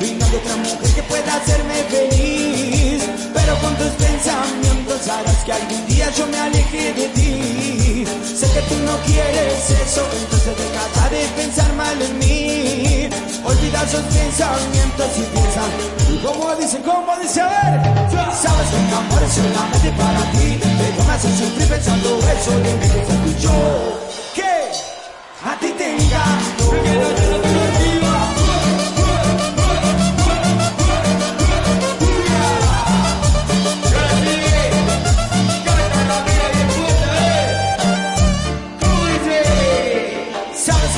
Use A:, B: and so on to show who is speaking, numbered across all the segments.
A: y no hay otra mujer que pueda hacerme feliz. Pero con tus pensamientos harás que algún día yo me aleje de ti. Sé que tú no quieres eso, entonces deja de pensar mal en mí. Olvida esos pensamientos y piensa. ¿Y cómo dice? ¿Cómo dice? A ver. Sabes que mi amor es solamente para ti, pero me hace sufrir pensando eso mí que yo. ¿Qué?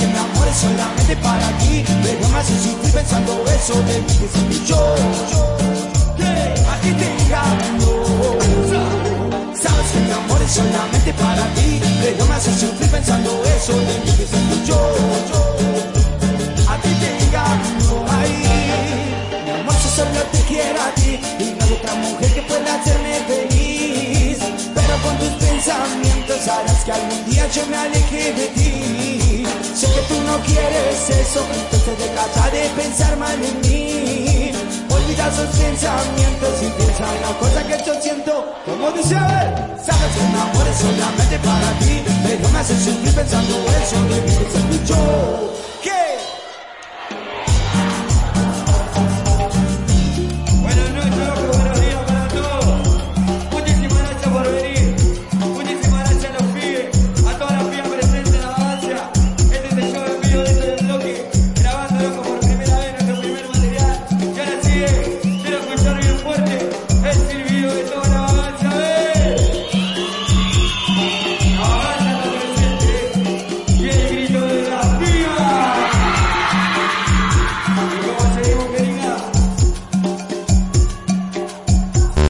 A: Que mi amor es solamente para ti, pero me hace sufrir pensando eso de mí que soy yo. A ti te engaño. Sabes que mi amor es solamente para ti, pero me hace sufrir pensando eso de mí que soy yo. A ti te engaño, ay. Mi amor, yo solo te quiero a ti y no hay otra mujer que pueda hacerme feliz. Pero con tus pensamientos harás que algún día yo me aleje de ti. Sé que tú no quieres eso, entonces deja de pensar mal en mí. Olvida esos pensamientos y piensa en la cosa que yo siento. Como dice, ver, sabes que mi amor es solamente para ti, pero me hace sufrir pensando eso de mí que soy